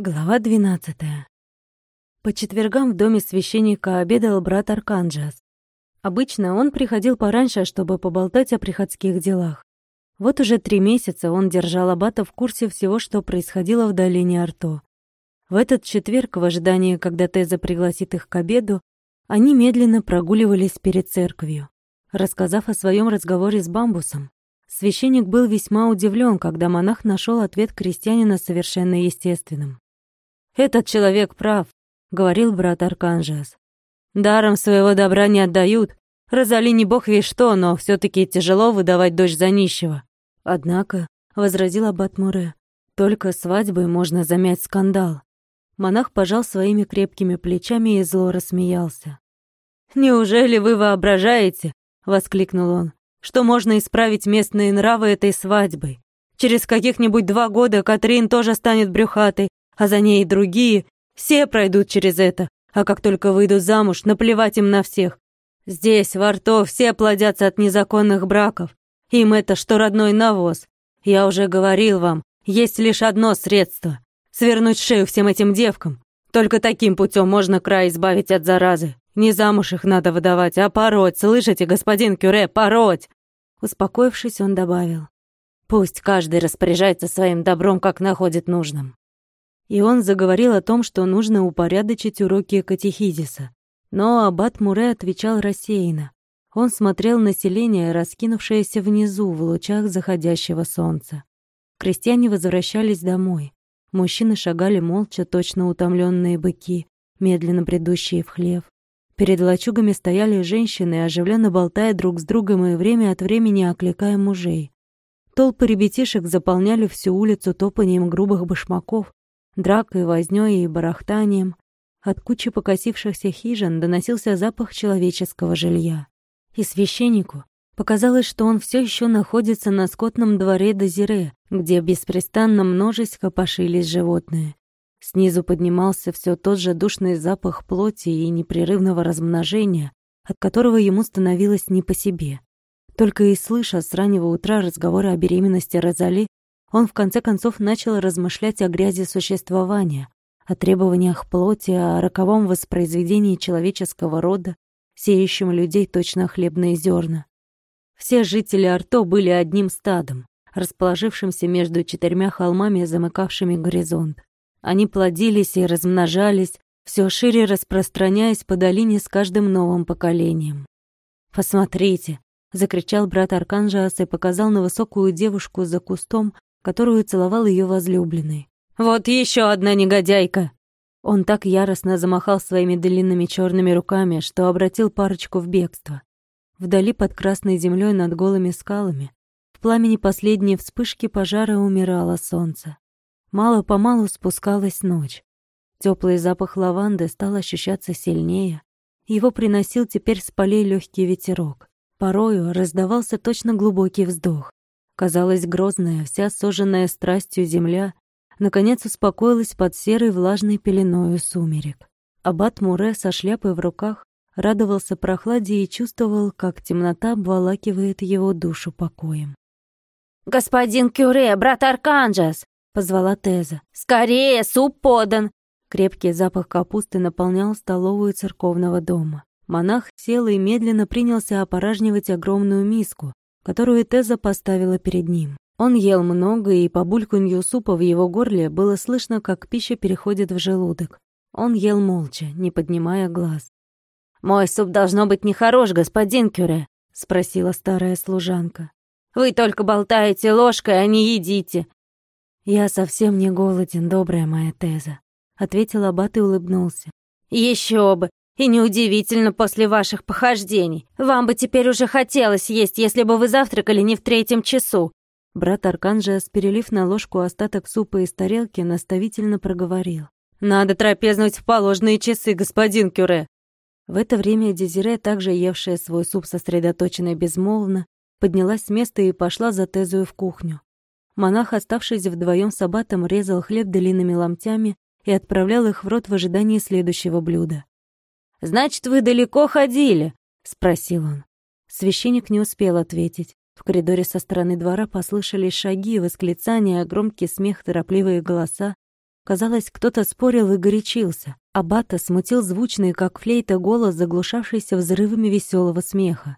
Глава 12. По четвергам в доме священника обедал брат Арканджас. Обычно он приходил пораньше, чтобы поболтать о приходских делах. Вот уже три месяца он держал аббата в курсе всего, что происходило в долине Арто. В этот четверг, в ожидании, когда Теза пригласит их к обеду, они медленно прогуливались перед церковью. Рассказав о своем разговоре с бамбусом, священник был весьма удивлен, когда монах нашел ответ крестьянина совершенно естественным. «Этот человек прав», — говорил брат Арканжиас. «Даром своего добра не отдают. Розали не бог весть что, но все таки тяжело выдавать дочь за нищего». «Однако», — возразил аббат Муре, — «только свадьбой можно замять скандал». Монах пожал своими крепкими плечами и зло рассмеялся. «Неужели вы воображаете, — воскликнул он, — что можно исправить местные нравы этой свадьбой? Через каких-нибудь два года Катрин тоже станет брюхатой, а за ней другие, все пройдут через это, а как только выйдут замуж, наплевать им на всех. Здесь, во рту, все плодятся от незаконных браков. Им это что родной навоз. Я уже говорил вам, есть лишь одно средство — свернуть шею всем этим девкам. Только таким путем можно край избавить от заразы. Не замуж их надо выдавать, а пороть, слышите, господин Кюре, пороть!» Успокоившись, он добавил. «Пусть каждый распоряжается своим добром, как находит нужным и он заговорил о том, что нужно упорядочить уроки катехизиса. Но аббат Муре отвечал рассеянно. Он смотрел на селение, раскинувшееся внизу в лучах заходящего солнца. Крестьяне возвращались домой. Мужчины шагали молча, точно утомленные быки, медленно бредущие в хлев. Перед лачугами стояли женщины, оживленно болтая друг с другом и время от времени окликая мужей. Толпы ребятишек заполняли всю улицу топанием грубых башмаков, дракой, вознёй и барахтанием. От кучи покосившихся хижин доносился запах человеческого жилья. И священнику показалось, что он все еще находится на скотном дворе Дозире, где беспрестанно множесть копошились животные. Снизу поднимался все тот же душный запах плоти и непрерывного размножения, от которого ему становилось не по себе. Только и слыша с раннего утра разговоры о беременности Розали, он в конце концов начал размышлять о грязи существования, о требованиях плоти, о роковом воспроизведении человеческого рода, сеющем людей точно хлебные зерна. Все жители Арто были одним стадом, расположившимся между четырьмя холмами, замыкавшими горизонт. Они плодились и размножались, все шире распространяясь по долине с каждым новым поколением. «Посмотрите!» — закричал брат Арканжиас и показал на высокую девушку за кустом, которую целовал ее возлюбленный. «Вот еще одна негодяйка!» Он так яростно замахал своими длинными черными руками, что обратил парочку в бегство. Вдали под красной землей над голыми скалами, в пламени последней вспышки пожара умирало солнце. Мало-помалу спускалась ночь. Теплый запах лаванды стал ощущаться сильнее. Его приносил теперь с полей легкий ветерок. Порою раздавался точно глубокий вздох. Казалось, грозная, вся сожженная страстью земля, наконец успокоилась под серой влажной пеленою сумерек. Аббат Муре со шляпой в руках радовался прохладе и чувствовал, как темнота обволакивает его душу покоем. «Господин Кюре, брат Арканджас!» — позвала Теза. «Скорее, суп подан!» Крепкий запах капусты наполнял столовую церковного дома. Монах сел и медленно принялся опоражнивать огромную миску, которую Теза поставила перед ним. Он ел много, и по бульканью супа в его горле было слышно, как пища переходит в желудок. Он ел молча, не поднимая глаз. «Мой суп должно быть нехорош, господин Кюре», — спросила старая служанка. «Вы только болтаете ложкой, а не едите». «Я совсем не голоден, добрая моя Теза», — ответил Аббат и улыбнулся. «Еще бы! И неудивительно после ваших похождений. Вам бы теперь уже хотелось есть, если бы вы завтракали не в третьем часу». Брат Арканжиас, перелив на ложку остаток супа из тарелки, наставительно проговорил. «Надо трапезнуть в положенные часы, господин Кюре». В это время Дезире, также евшая свой суп сосредоточенно и безмолвно, поднялась с места и пошла за Тезую в кухню. Монах, оставшись вдвоем с аббатом, резал хлеб длинными ломтями и отправлял их в рот в ожидании следующего блюда. «Значит, вы далеко ходили?» — спросил он. Священник не успел ответить. В коридоре со стороны двора послышались шаги, восклицания, громкий смех, торопливые голоса. Казалось, кто-то спорил и горячился. Аббата смутил звучный, как флейта, голос, заглушавшийся взрывами веселого смеха.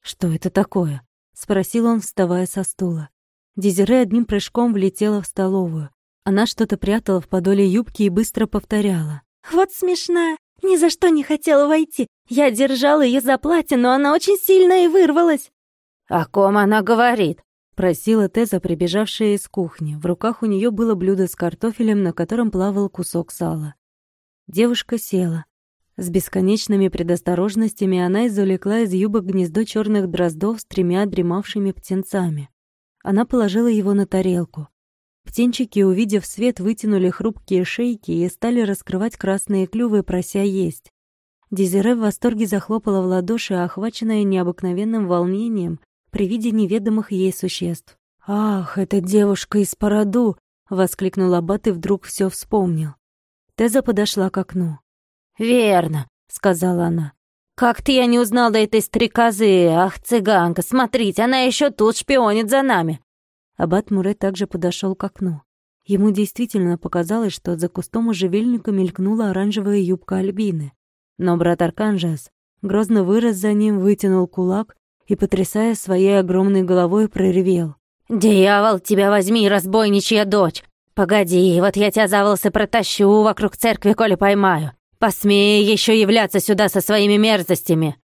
«Что это такое?» — спросил он, вставая со стула. Дезире одним прыжком влетела в столовую. Она что-то прятала в подоле юбки и быстро повторяла. «Вот смешная! Ни за что не хотела войти! Я держала ее за платье, но она очень сильно и вырвалась!» «О ком она говорит?» Просила Теза, прибежавшая из кухни. В руках у нее было блюдо с картофелем, на котором плавал кусок сала. Девушка села. С бесконечными предосторожностями она извлекла из юбок гнездо черных дроздов с тремя дремавшими птенцами. Она положила его на тарелку. Птенчики, увидев свет, вытянули хрупкие шейки и стали раскрывать красные клювы, прося есть. Дезире в восторге захлопала в ладоши, охваченная необыкновенным волнением, при виде неведомых ей существ. «Ах, эта девушка из Параду!» — воскликнул Аббат и вдруг все вспомнил. Теза подошла к окну. «Верно», — сказала она. «Как-то я не узнал до этой стрекозы. Ах, цыганка, смотрите, она еще тут шпионит за нами». Аббат Муре также подошел к окну. Ему действительно показалось, что за кустом можжевельника мелькнула оранжевая юбка Альбины. Но брат Арканжас грозно вырос за ним, вытянул кулак и, потрясая своей огромной головой, проревел. «Дьявол, тебя возьми, разбойничья дочь! Погоди, вот я тебя за волосы протащу вокруг церкви, коли поймаю. Посмей еще являться сюда со своими мерзостями!»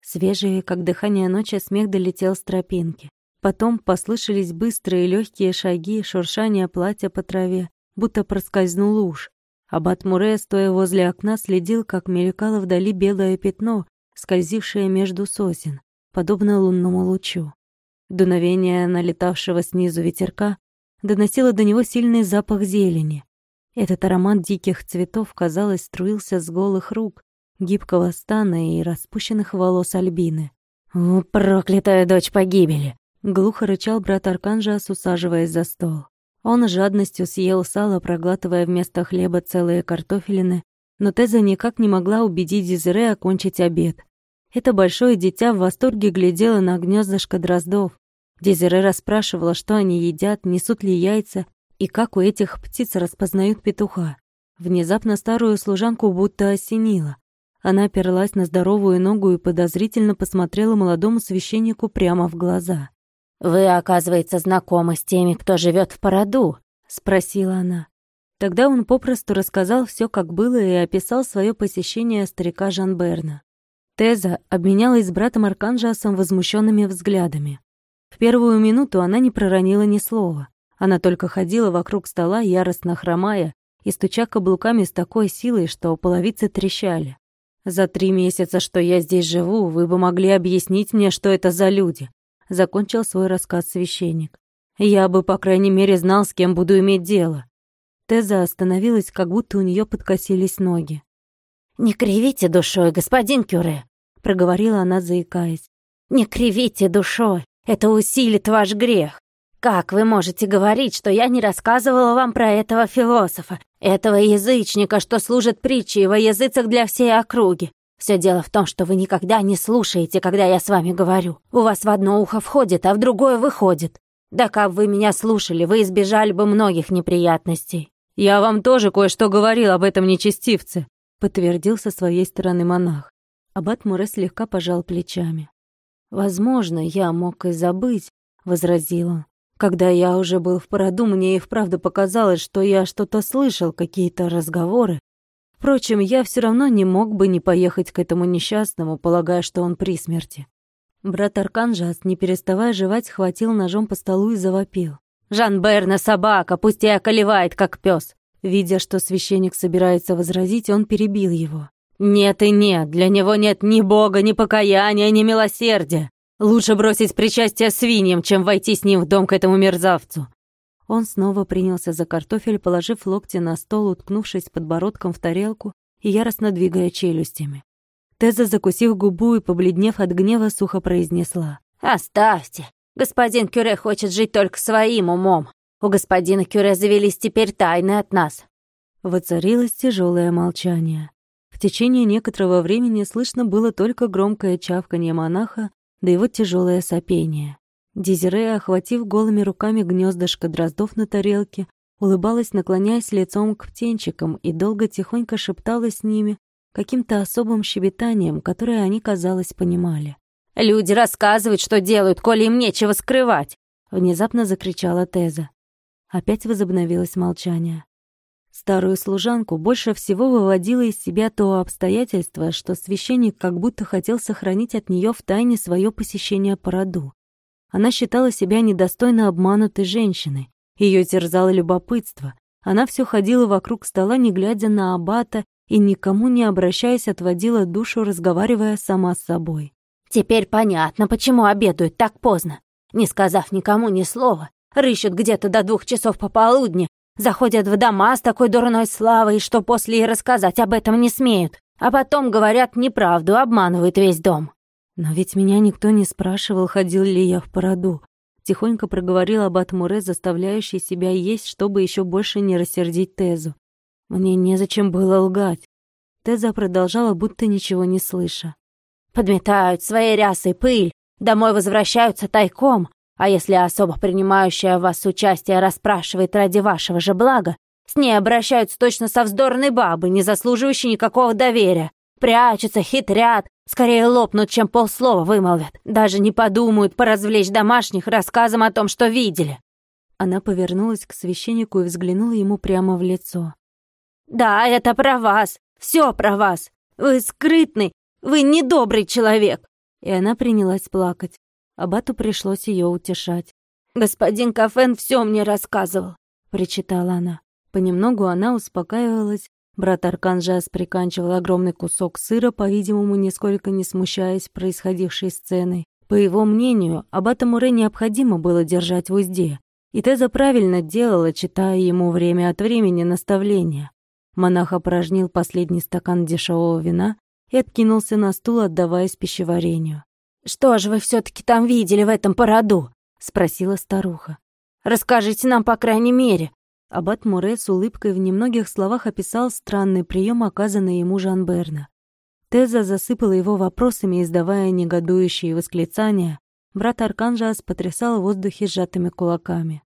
Свежий, как дыхание ночи, смех долетел с тропинки. Потом послышались быстрые легкие шаги, шуршание платья по траве, будто проскользнул уж. Аббат Муре, стоя возле окна, следил, как мелькало вдали белое пятно, скользившее между сосен подобно лунному лучу. Дуновение налетавшего снизу ветерка доносило до него сильный запах зелени. Этот аромат диких цветов, казалось, струился с голых рук, гибкого стана и распущенных волос Альбины. «О, проклятая дочь погибели!» — глухо рычал брат Арканжас, усаживаясь за стол. Он жадностью съел сало, проглатывая вместо хлеба целые картофелины, но Теза никак не могла убедить Дезире окончить обед. Это большое дитя в восторге глядело на гнездышко дроздов. Дезире расспрашивала, что они едят, несут ли яйца и как у этих птиц распознают петуха. Внезапно старую служанку будто осенило. Она оперлась на здоровую ногу и подозрительно посмотрела молодому священнику прямо в глаза. «Вы, оказывается, знакомы с теми, кто живет в Параду?» — спросила она. Тогда он попросту рассказал все, как было, и описал свое посещение старика Жанберна. Теза обменялась с братом Арканжасом возмущенными взглядами. В первую минуту она не проронила ни слова. Она только ходила вокруг стола, яростно хромая, и стуча каблуками с такой силой, что половицы трещали. «За три месяца, что я здесь живу, вы бы могли объяснить мне, что это за люди», — закончил свой рассказ священник. «Я бы, по крайней мере, знал, с кем буду иметь дело». Теза остановилась, как будто у нее подкосились ноги. «Не кривите душой, господин Кюре», — проговорила она, заикаясь. «Не кривите душой, это усилит ваш грех. Как вы можете говорить, что я не рассказывала вам про этого философа, этого язычника, что служит притчей во языцах для всей округи? Все дело в том, что вы никогда не слушаете, когда я с вами говорю. У вас в одно ухо входит, а в другое выходит. Да как вы меня слушали, вы избежали бы многих неприятностей. Я вам тоже кое-что говорил об этом нечестивце, подтвердил со своей стороны монах. Аббат Муре слегка пожал плечами. «Возможно, я мог и забыть», — возразил он. «Когда я уже был в породу, мне и вправду показалось, что я что-то слышал, какие-то разговоры. Впрочем, я все равно не мог бы не поехать к этому несчастному, полагая, что он при смерти». Брат Арканжас, не переставая жевать, схватил ножом по столу и завопил. «Жан Берна собака, пусть и околевает, как пес. Видя, что священник собирается возразить, он перебил его. «Нет и нет, для него нет ни Бога, ни покаяния, ни милосердия. Лучше бросить причастие свиньям, чем войти с ним в дом к этому мерзавцу». Он снова принялся за картофель, положив локти на стол, уткнувшись подбородком в тарелку и яростно двигая челюстями. Теза, закусив губу и побледнев от гнева, сухо произнесла. «Оставьте. Господин Кюре хочет жить только своим умом. У господина Кюре завелись теперь тайны от нас». Воцарилось тяжелое молчание. В течение некоторого времени слышно было только громкое чавканье монаха, да его тяжелое сопение. Дезире, охватив голыми руками гнездышко дроздов на тарелке, улыбалась, наклоняясь лицом к птенчикам, и долго тихонько шептала с ними каким-то особым щебетанием, которое они, казалось, понимали. «Люди рассказывают, что делают, коли им нечего скрывать!» Внезапно закричала Теза. Опять возобновилось молчание. Старую служанку больше всего выводило из себя то обстоятельство, что священник как будто хотел сохранить от нее в тайне свое посещение по роду. Она считала себя недостойно обманутой женщиной. Ее терзало любопытство. Она все ходила вокруг стола, не глядя на аббата, и никому не обращаясь, отводила душу, разговаривая сама с собой. «Теперь понятно, почему обедают так поздно. Не сказав никому ни слова, рыщут где-то до двух часов пополудни, Заходят в дома с такой дурной славой, что после и рассказать об этом не смеют. А потом говорят неправду, обманывают весь дом. Но ведь меня никто не спрашивал, ходил ли я в породу. Тихонько проговорил об Атмуре, заставляющий себя есть, чтобы еще больше не рассердить Тезу. Мне незачем было лгать. Теза продолжала, будто ничего не слыша. «Подметают своей рясой пыль, домой возвращаются тайком, а если особо принимающая вас участие расспрашивает ради вашего же блага, с ней обращаются точно со вздорной бабой, не заслуживающей никакого доверия. Прячутся, хитрят, скорее лопнут, чем полслова вымолвят. Даже не подумают поразвлечь домашних рассказом о том, что видели. Она повернулась к священнику и взглянула ему прямо в лицо. «Да, это про вас. Все про вас. Вы скрытный, вы недобрый человек». И она принялась плакать. Абату пришлось ее утешать. «Господин Кафен все мне рассказывал», — причитала она. Понемногу она успокаивалась. Брат Арканжас приканчивал огромный кусок сыра, по-видимому, нисколько не смущаясь происходившей сценой. По его мнению, Аббата Муре необходимо было держать в узде. И Теза правильно делала, читая ему время от времени наставления. Монах опорожнил последний стакан дешевого вина и откинулся на стул, отдаваясь пищеварению. «Что же вы все-таки там видели в этом породу?» — спросила старуха. «Расскажите нам, по крайней мере». Аббат Муре с улыбкой в немногих словах описал странный прием, оказанный ему Жан-Берна. Теза засыпала его вопросами, издавая негодующие восклицания. Брат Арканжас потрясал в воздухе сжатыми кулаками.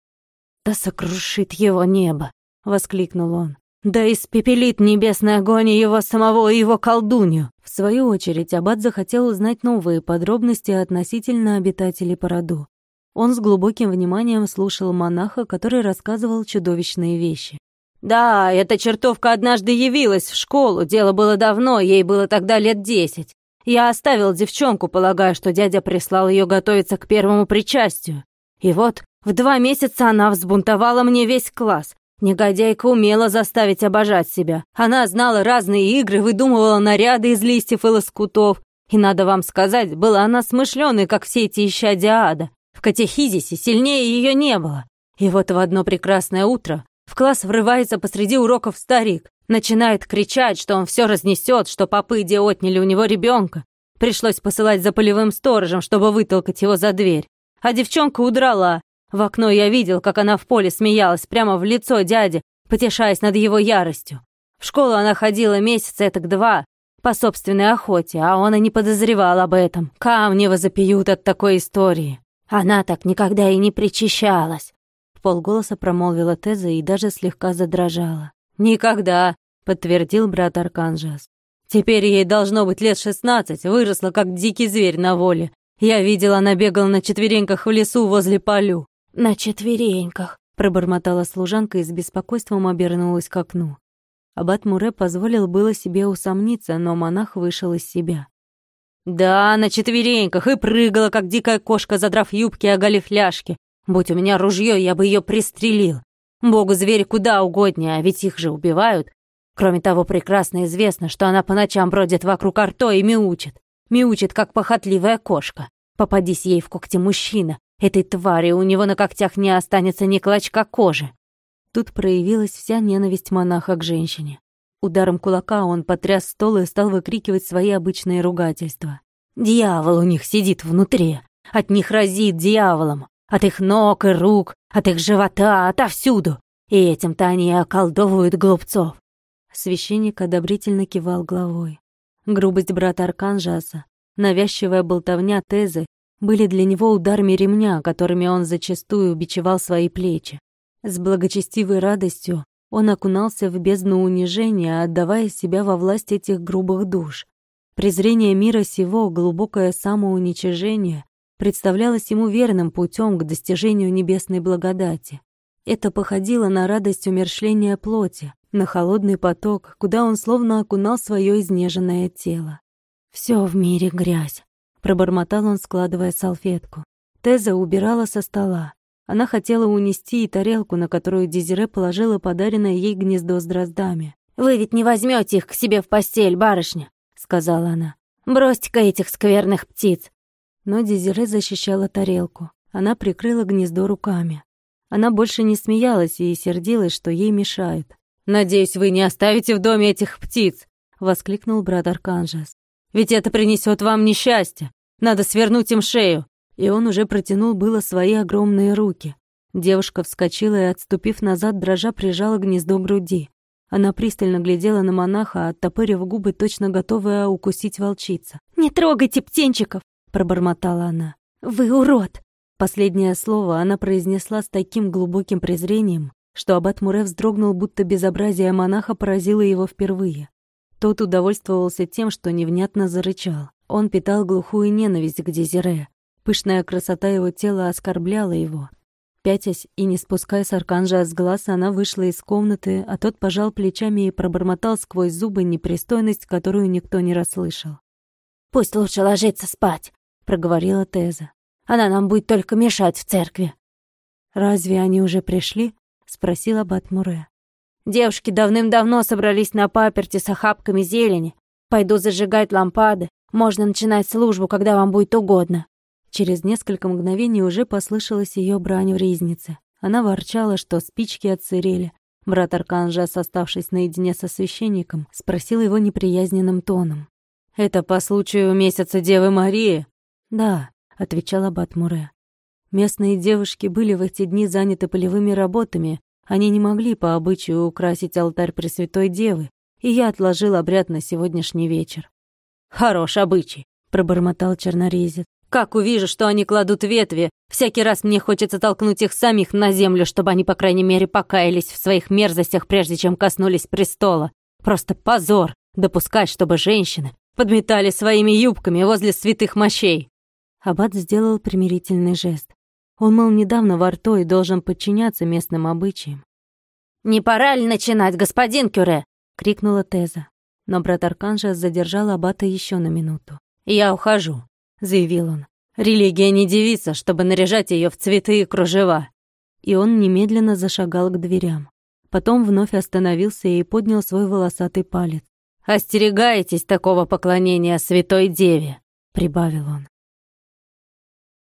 «Да сокрушит его небо!» — воскликнул он. Да испепелит небесный огонь его самого и его колдунью. В свою очередь, Аббат захотел узнать новые подробности относительно обитателей породу. Он с глубоким вниманием слушал монаха, который рассказывал чудовищные вещи. «Да, эта чертовка однажды явилась в школу, дело было давно, ей было тогда лет десять. Я оставил девчонку, полагая, что дядя прислал ее готовиться к первому причастию. И вот в два месяца она взбунтовала мне весь класс. Негодяйка умела заставить обожать себя. Она знала разные игры, выдумывала наряды из листьев и лоскутов. И, надо вам сказать, была она смышленой, как все эти исчадия ада. Катехизисе сильнее ее не было. И вот в одно прекрасное утро в класс врывается посреди уроков старик. Начинает кричать, что он все разнесет, что попы где отняли у него ребенка. Пришлось посылать за полевым сторожем, чтобы вытолкать его за дверь. А девчонка удрала, в окно я видел, как она в поле смеялась прямо в лицо дяде, потешаясь над его яростью. В школу она ходила месяца этак два, по собственной охоте, а он и не подозревал об этом. Камни возопьют от такой истории. Она так никогда и не причащалась. В полголоса промолвила Теза и даже слегка задрожала. «Никогда», — подтвердил брат Арканжас. «Теперь ей должно быть лет шестнадцать, выросла как дикий зверь на воле. Я видел, она бегала на четвереньках в лесу возле полю. «На четвереньках», — пробормотала служанка и с беспокойством обернулась к окну. Аббат Муре позволил было себе усомниться, но монах вышел из себя. «Да, на четвереньках и прыгала, как дикая кошка, задрав юбки и оголив ляжки. Будь у меня ружье, я бы ее пристрелил. Богу зверь куда угоднее, а ведь их же убивают. Кроме того, прекрасно известно, что она по ночам бродит вокруг арто и мяучит. Мяучит, как похотливая кошка. Попадись ей в когти мужчина, Этой твари у него на когтях не останется ни клочка кожи. Тут проявилась вся ненависть монаха к женщине. Ударом кулака он потряс стол и стал выкрикивать свои обычные ругательства. «Дьявол у них сидит внутри, от них разит дьяволом, от их ног и рук, от их живота, отовсюду, и этим-то они околдовывают глупцов». Священник одобрительно кивал головой. Грубость брата Арканжаса, навязчивая болтовня Тезы были для него ударами ремня, которыми он зачастую бичевал свои плечи. С благочестивой радостью он окунался в бездну унижения, отдавая себя во власть этих грубых душ. Презрение мира сего, глубокое самоуничижение представлялось ему верным путем к достижению небесной благодати. Это походило на радость умершления плоти, на холодный поток, куда он словно окунал свое изнеженное тело. Все в мире грязь», — пробормотал он, складывая салфетку. Теза убирала со стола. Она хотела унести и тарелку, на которую Дезире положила подаренное ей гнездо с дроздами. «Вы ведь не возьмете их к себе в постель, барышня», — сказала она. «Бросьте-ка этих скверных птиц». Но Дезире защищала тарелку. Она прикрыла гнездо руками. Она больше не смеялась и сердилась, что ей мешают. «Надеюсь, вы не оставите в доме этих птиц!» — воскликнул брат Арканжас. «Ведь это принесет вам несчастье! Надо свернуть им шею!» И он уже протянул было свои огромные руки. Девушка вскочила и, отступив назад, дрожа прижала гнездо груди. Она пристально глядела на монаха, оттопырив губы, точно готовая укусить волчица. «Не трогайте птенчиков!» — пробормотала она. «Вы урод!» Последнее слово она произнесла с таким глубоким презрением, что аббат Муре вздрогнул, будто безобразие монаха поразило его впервые. Тот удовольствовался тем, что невнятно зарычал. Он питал глухую ненависть к Дезире. Пышная красота его тела оскорбляла его. Пятясь и не спуская с Арканжа с глаз, она вышла из комнаты, а тот пожал плечами и пробормотал сквозь зубы непристойность, которую никто не расслышал. «Пусть лучше ложится спать», — проговорила Теза. Она нам будет только мешать в церкви». «Разве они уже пришли?» — спросил аббат Муре. «Девушки давным-давно собрались на паперти с охапками зелени. Пойду зажигать лампады. Можно начинать службу, когда вам будет угодно». Через несколько мгновений уже послышалась ее брань в ризнице. Она ворчала, что спички отсырели. Брат Арканжас, оставшись наедине со священником, спросил его неприязненным тоном. «Это по случаю месяца Девы Марии?» «Да», отвечал аббат. Местные девушки были в эти дни заняты полевыми работами, они не могли по обычаю украсить алтарь Пресвятой Девы, и я отложил обряд на сегодняшний вечер. «Хорош обычай», — пробормотал чернорезец. «Как увижу, что они кладут ветви, всякий раз мне хочется толкнуть их самих на землю, чтобы они, по крайней мере, покаялись в своих мерзостях, прежде чем коснулись престола. Просто позор допускать, чтобы женщины подметали своими юбками возле святых мощей. Аббат сделал примирительный жест. Он, мол, недавно во рту и должен подчиняться местным обычаям. «Не пора ли начинать, господин Кюре?» — крикнула Теза. Но брат Арканжа задержал Аббата еще на минуту. «Я ухожу», — заявил он. «Религия не девица, чтобы наряжать ее в цветы и кружева». И он немедленно зашагал к дверям. Потом вновь остановился и поднял свой волосатый палец. «Остерегайтесь такого поклонения святой деве», — прибавил он.